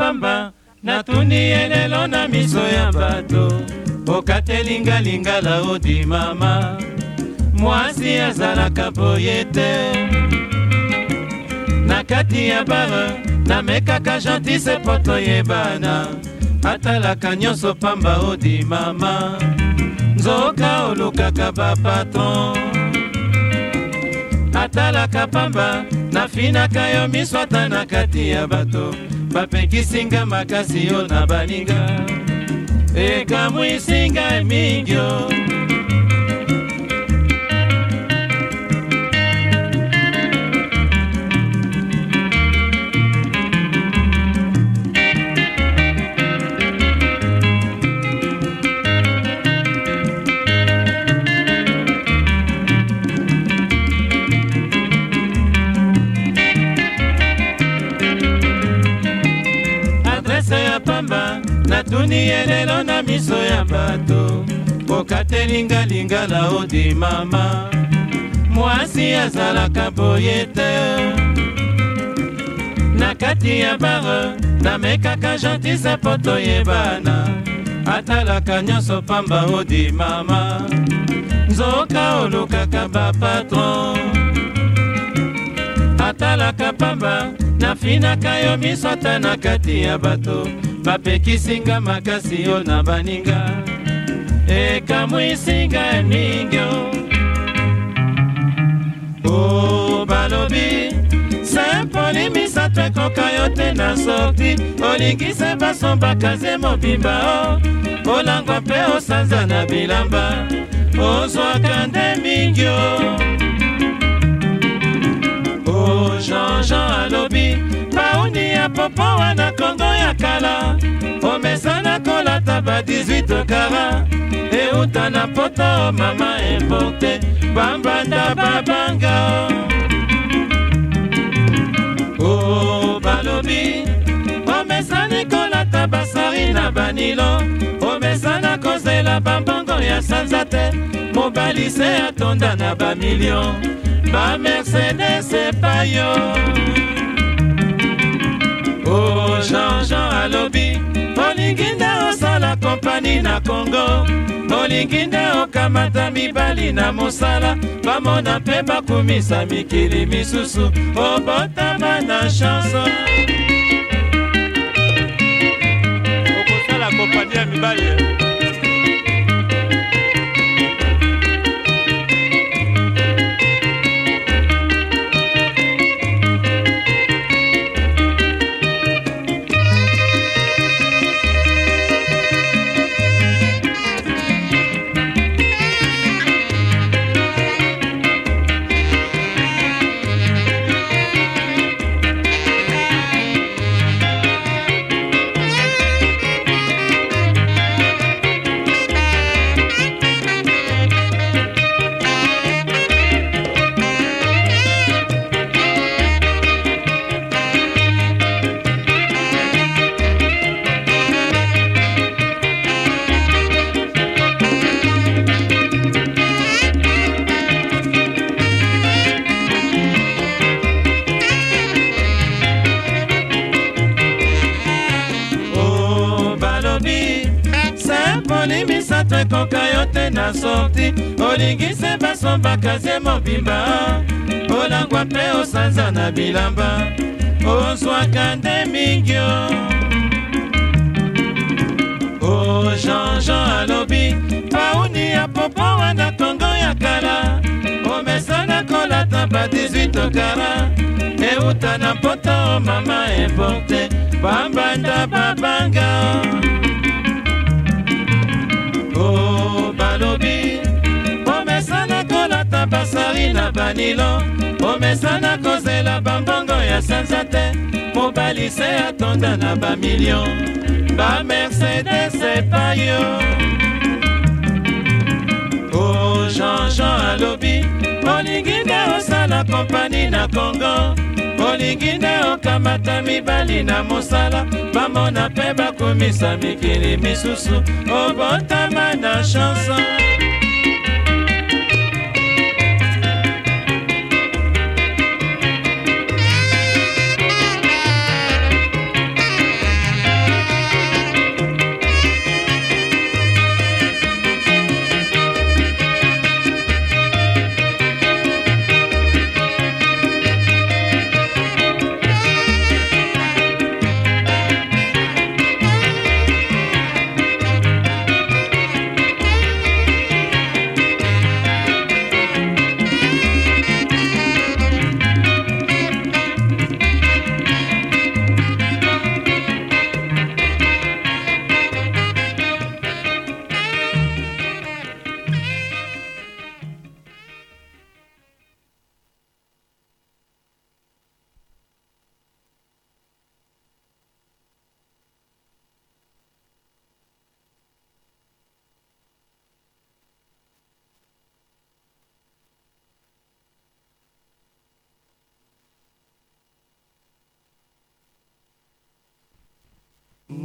pamba natundi ye lelo na miso ya bato okatelingalingala odimama mwasi azalaka boye te na kati ya bare namekaka gentise mpo toyebana atalaka nyonso pamba odimama nzoka olukaka bapaton atalaka pamba nafinaka yo miso ata na kati ya bato bapengisinga makasi yo na baninga ekamwisinga mingio dunia lelo na miso ya bato kokatelingalingala odi mama mwasi azalaka boye te na kati ya bare namekaka gentise mpo toyebana atalaka nyonso pamba odi mama nzoka olukaka bapatron atalaka pamba nafinaka yo miso ata na kati ya bato bapekisinga makasi yo na baninga ekamwisinga ningio o balobi sempoli misato ekoka yo te na sorti olingisa baso bakaze mobimba o olangwa mpe osanza na bilamba ozwaka nde mingio o jean jean alobi popo wana kongo ya kala omesana kolata ba 18 kara euta na poto o mama importe bambanda babanga o oh, oh, balobi omesani kolata basari na banilo omesana kozela bambongo ya sanza te mobali se atonda na bamilio bamercedes epayo jean jean alobi olingi nde osala kompani na kongo olingi nde okamata mibali na mosala bamona mpe bakumisa mikili misusu obotama na chanso okosala kompani ya mibali eh. mo bakazie mobimba olangwa mpe osanza na bilamba ozwaka nde mingio o jean-jean alobi pauni ya popo wana kongo ya kala omesana kolata ba 18 kara euta na mpota o mama importe bambanda babanga jonathan basari na banilo omesana kozela bambongo ya sanza te mobali se atonda na bamilio bamercedes epayo o jean-jean alobi olingi nde osala kompani na kongo olingi nde okamata mibali na mosala bamona mpe bakomisa mikili misusu obotama na chanson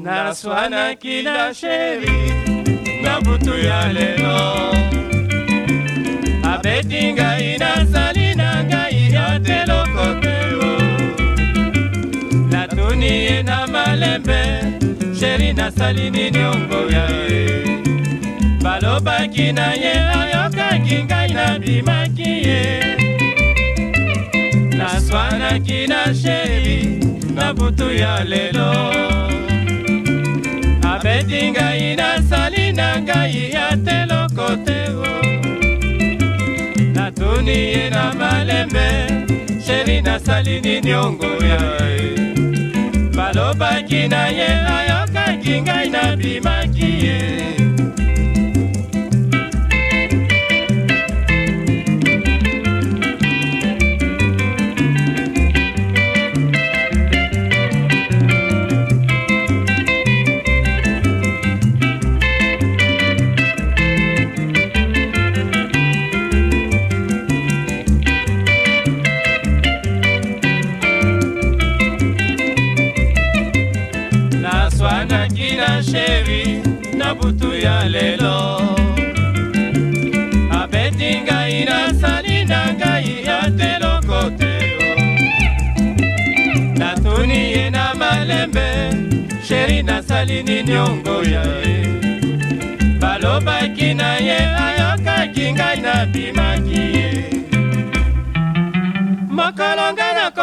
naswanaki na sheri na butu ya lelo abeti ngai nazali na ngai ya teloko te natuni ye na malembe sheri nasali nini ongoya ye balobaki na ye ayokaki ngai nabimaki ye naswanaki na sheri na butu ya lelo apeti ngai nasali na ngai ate loko te oh. natuni ye na malembe sheri nasali nini ongoya eh. balobaki na ye ayokaki ngai nabimaki ye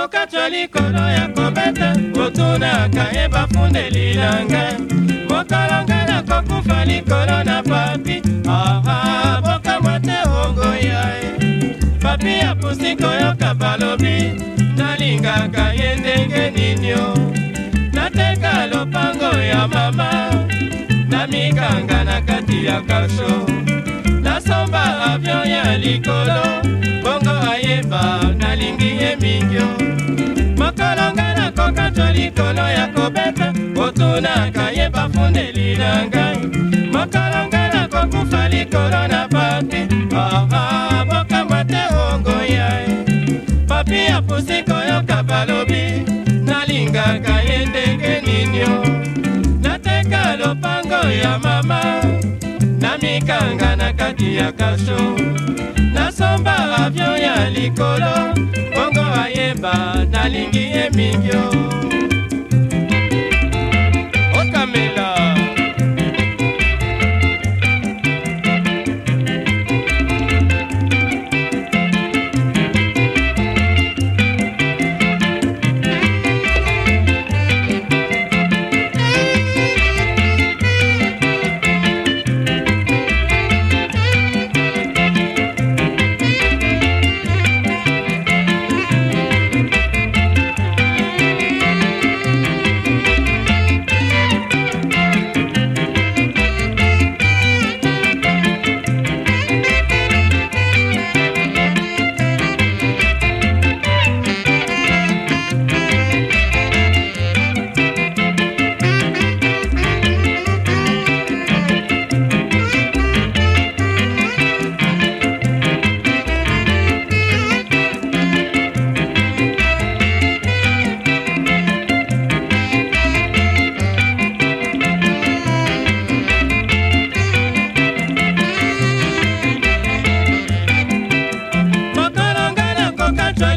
kokatwa likolo ya kobeta motunaka ye bafundeli nanga mokolonga na kokufa likolo na papi aha bokamwa te ongoya papi apusi koyoka balobi nalingaka ye ndenge ninio nateka lopango ya mama na miganga na kati ya kasho avion ya likolo bongo ayeba nalingi ye mingio mokolo ngai nakoka to likolo ya kobeta otunaka ye bafundeli na ngai mokolo ngai nakokufa likolo na papi aha bokamwa te ongo yae papi apusi koyoka balobi nalingaka ye ndenge ninio nateka lopango ya mama mikanga na kati ya kaso nasomba avio ya likolo bongo ayeba nalingi ye mingio okamela oh,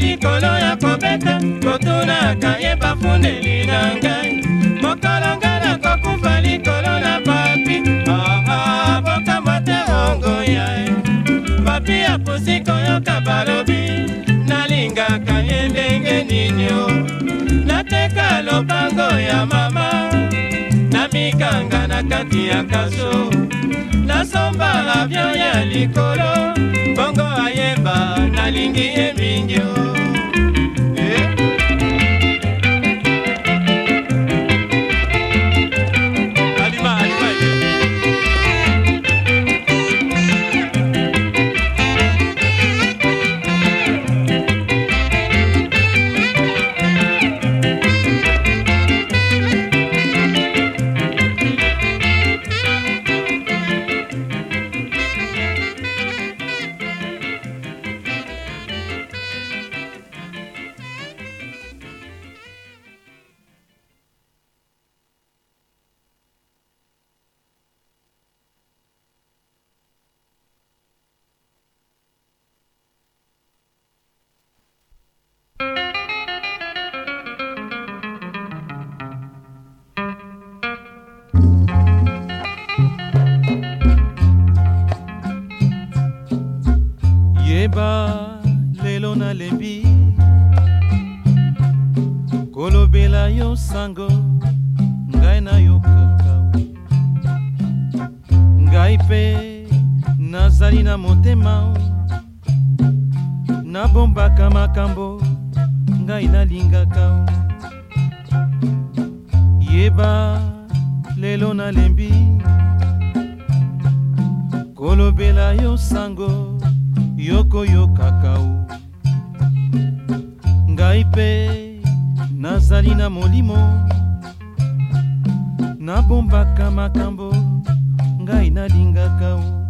likolo ya kobeta kotunaka ye bafundeli na ngai mokolonga nakokufa likolo na papi aha bokamwa te ongo ya papi apusi koyoka balobi nalingaka ye ndenge ninio nateka lopango ya mama namikanga na kati ya kaso nasomba avion ya likolo bongo ayemba nalingi ye mingi o kolobela yo sango yokoyokaka o ngai mpe nazali na molimo nabombaka makambo ngai nalingaka o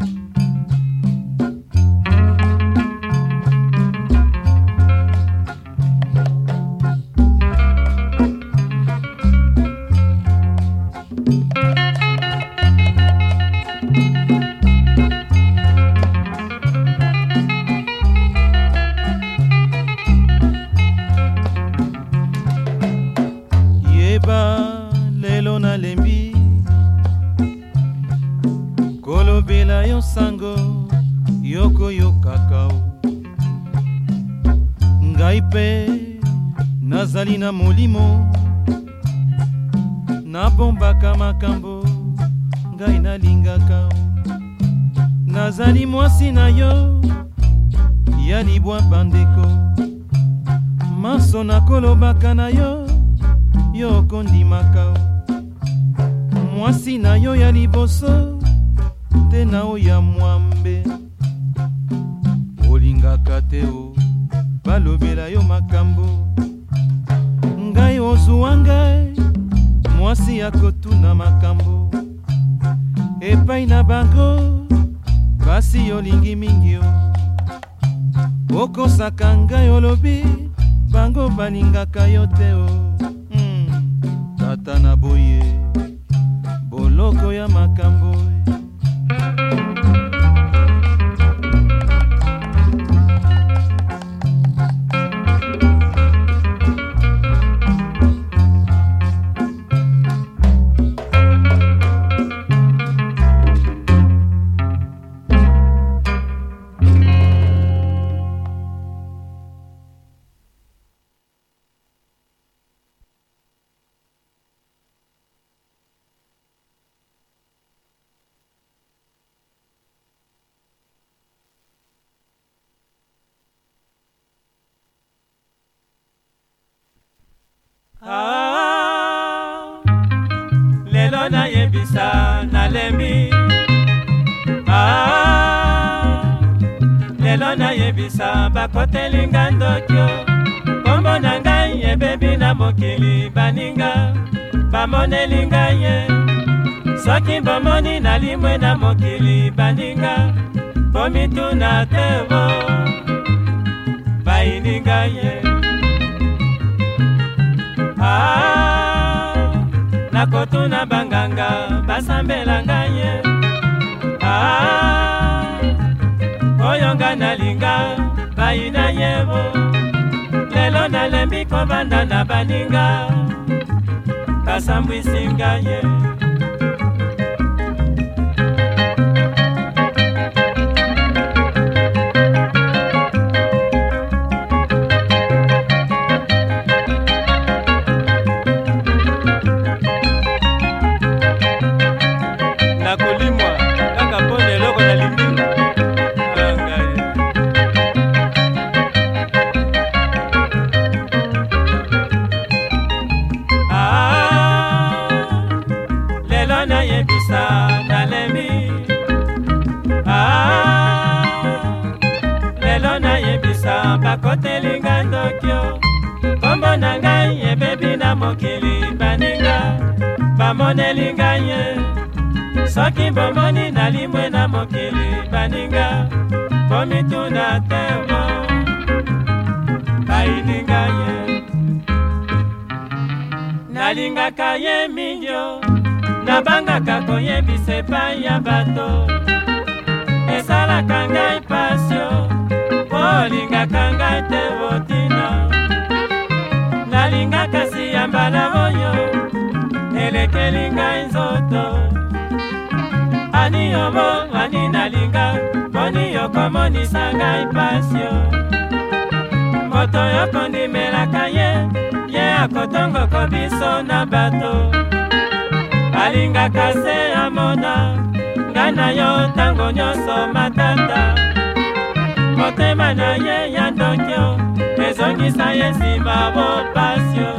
ngai nalingaka nazali mwasi na yo ya libwapa bandeko maso nakolobaka na yo yo okondimaka mwasi na yo ya liboso te na oya mwambe olingaka te o balobela yo makambo ngai ozwa ngai mwasi ya kotuna makambo epai na bango basi olingi mingi o okosaka ngai olobi bango balingaka yo te o mm. tata na boye boloko ya makambo ah, lelo nayebisa nalembi ah, lelo nayebisa bakotelinga ndokio kombo na ngai ebebi na mokili baninga bamoneli ngai ye soki bomoni nalimwe na mokili baninga bomituna nakotuna banganga basambela ngai ye ah, oyo nga nalinga bayina yebo lelo nalembi kovanda na baninga basambwisi ngai ye bamoneli ngai ye soki bomoni na limwe na mokili baninga bomituna temo bayini ngai ye nalingaka ye mingio nabangaka koyebisa epai ya bato esalaka ngai pasio mpo olingaka ngai te botina nalingaka si ya mbala oyo elekeli ngai nzoto ani yomo ani nalinga moni yokomonisa ngai pasio moto yokondimelaka ye ye akotongoko biso na bato alingaka se amona ngai na yo ntango nyonso matata motema na ye ya ndokio ezongisa ye nsima bopasio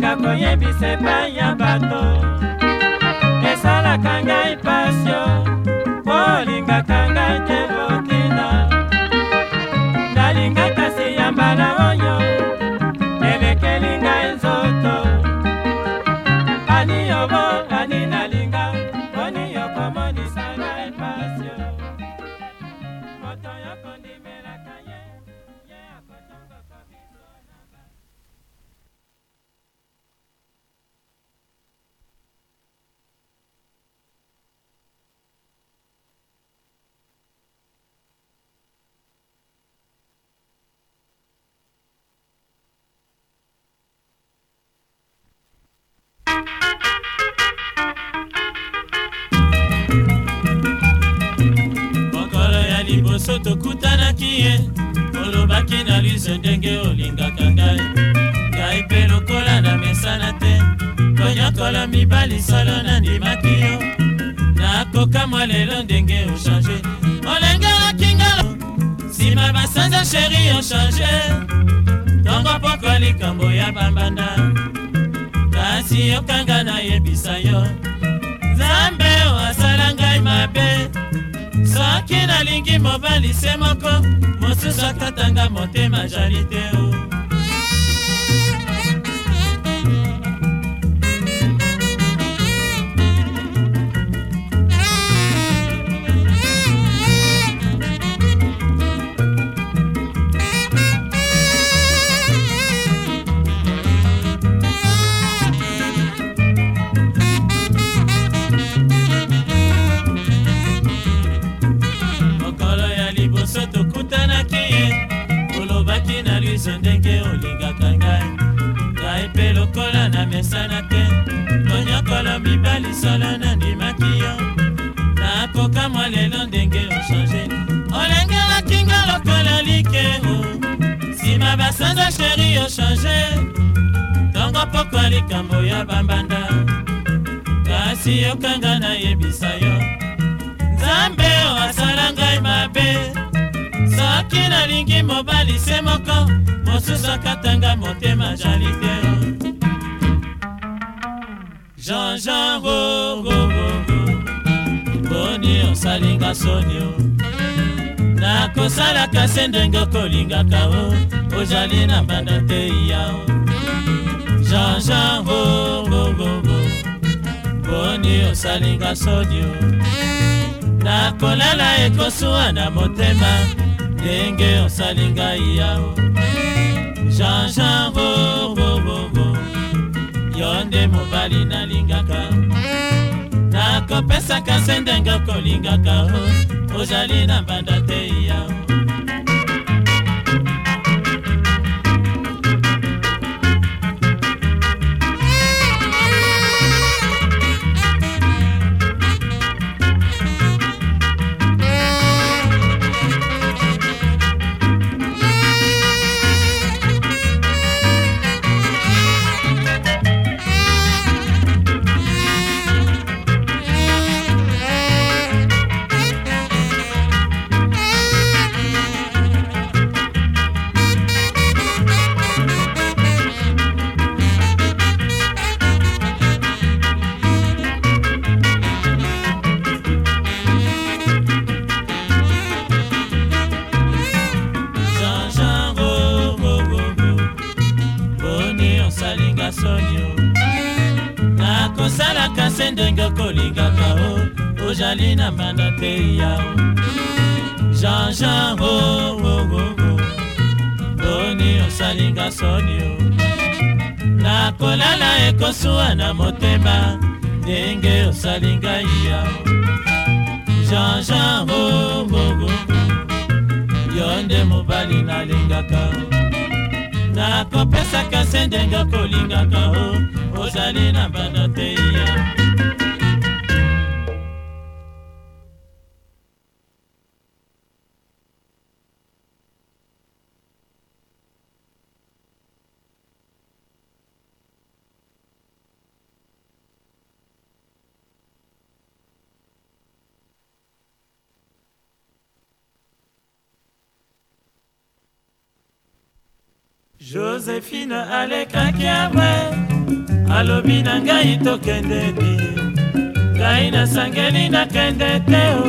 kaka koyebisa epai otanaki ye olobaki na lise ndenge olingaka ngai ngai mpe lokola na mesana te konyokola mibali solo nandimaki yo nakokamwa lelo ndenge ochange olengelaki ngalo nsima basanza sheri ochange ntongo mpoko likambo ya bambanda kasi yokanga nayebisa yo nzambe oasala ngai mabe soki nalingi mobali se moko mosusu akatanga motema jali te o na lisolo nandimaki yo nakokamwa lelo ndenge ochange olengelaki nga lokola likeo nsima basanza sheri ochange ntongo pokwa likambo ya bambanda kasi yokanga nayebisa yo nzambe o asala ngai mabe soki nalingi mobali se moko mosusu akatanga motema jali te jean-jean gogogogo boni osalinga soni o oh. nakosalaka se ndenge okolingaka o oh. ozali na mbanda te ya o oh. jean-jean gogogogo boni osalinga soni o nakolala ekosuwa na motema ndenge osali ngai ya o jean-jean gogogogo yo nde mobali nalingaka nakopesaka se ndenge kolingaka ozali na mbanda te ya na soni nakosalaka se ndenge okolingaka o ozali na mbanda te ya jean-jean ogogo oh, oh, oh, boni osalinga soni nakolala ekosuwa na motema ndenge osalinga ya jean-jean ogogo yo nde mobali nalingaka nakopesaka se ndenge kolingaka o ozali na banda te ya josephine alekaki awe alobi na ngai tokendeni ngai nasangeli nakende te o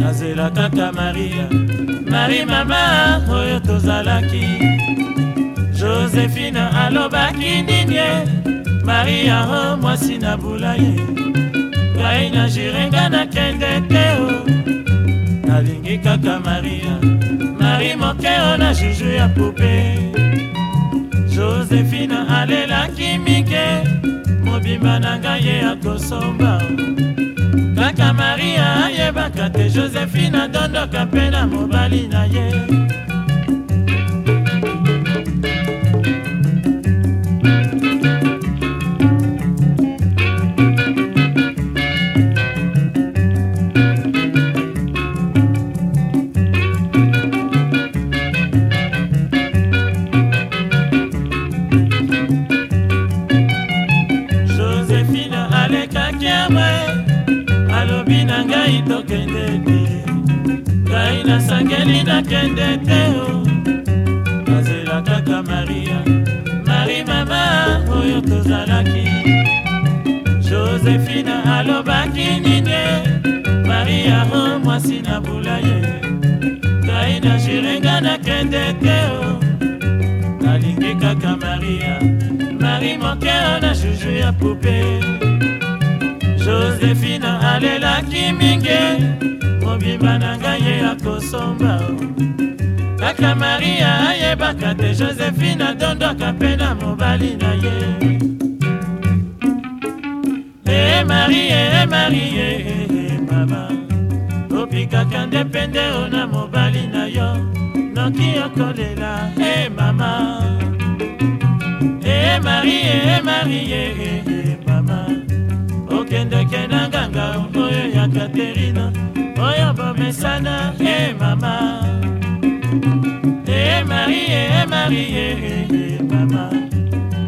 nazela kaka maria mari mama oyo tozalaki josephine alobaki nini maria o mwasi nabula ye ngai najirenga nakende te o nalingi kaka maria marie mokeo na juju ya pope josephina alelaki mike mobimba na ngai ye akosomba kaka maria ayebaka te josephine adondoka mpe na mobali na ye azalaka mpe na mobali na ye ee marie ee marie ee e, e, mama opikaka nde pendeo na mobali na yo noki okolela ee mama ee marie ee marie ee e, mama okendeke na nganga oyo ya katerina oyo bomesana ee mama marie eh, marie eh, eh, mama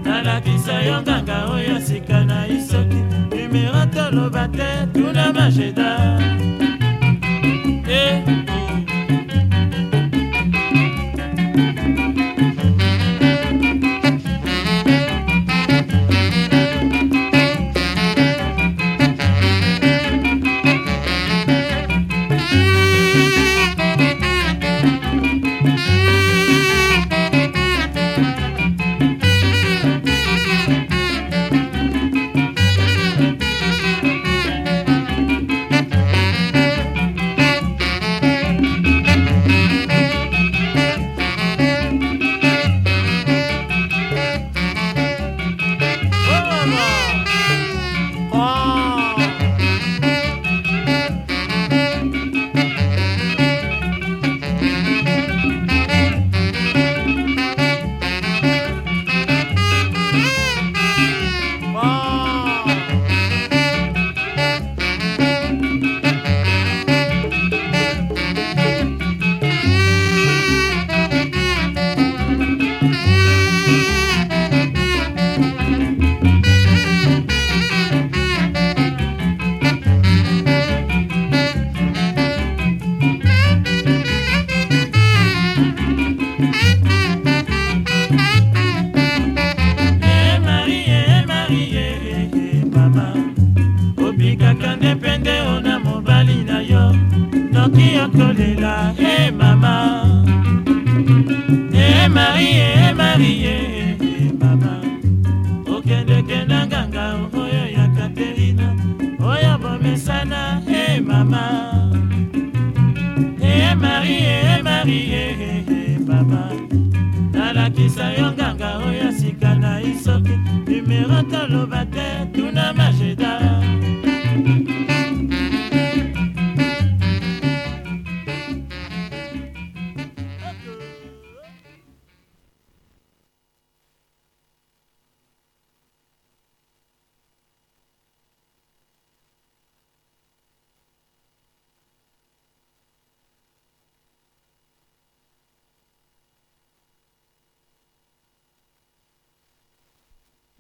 nalakisa yo nganga oyo sika na isoki numero toloba te tuna majeda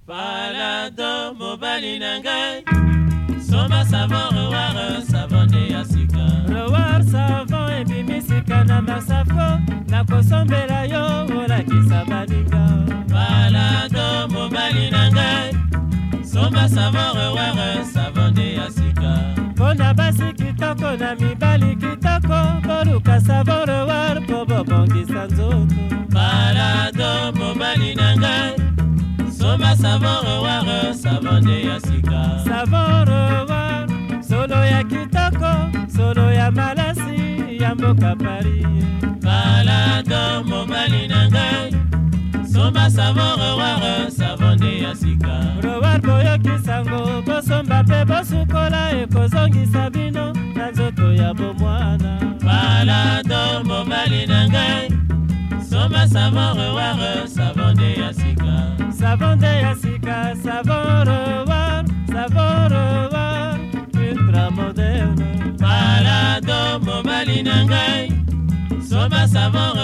palado mobali na ngai soma savon rewar savon de ya sika rewar savon ebimi sika na masafo nakosombela yo olakisa baninga palado mobali na ngai soma savon rewar savon de ya sika mpo na basi kitoko na mibali kitoko boluka savon rewar mpo bobongisa nzoto palado mobali na ngai zomba savon reware savon de ya sika savon reware solo ya kitoko solo ya malasi ya mboka paris balado mobali na ngai somba savon reware savon de ya sika rewar boyokisango bosomba mpe bosukola ekozongisa bino na nzoto ya bomwana balado mobali na ngai somba savon reware savon de ya sika Savondeia sica, savoroa, savoroa, ultra moderno. Para do momalinangai, soma savon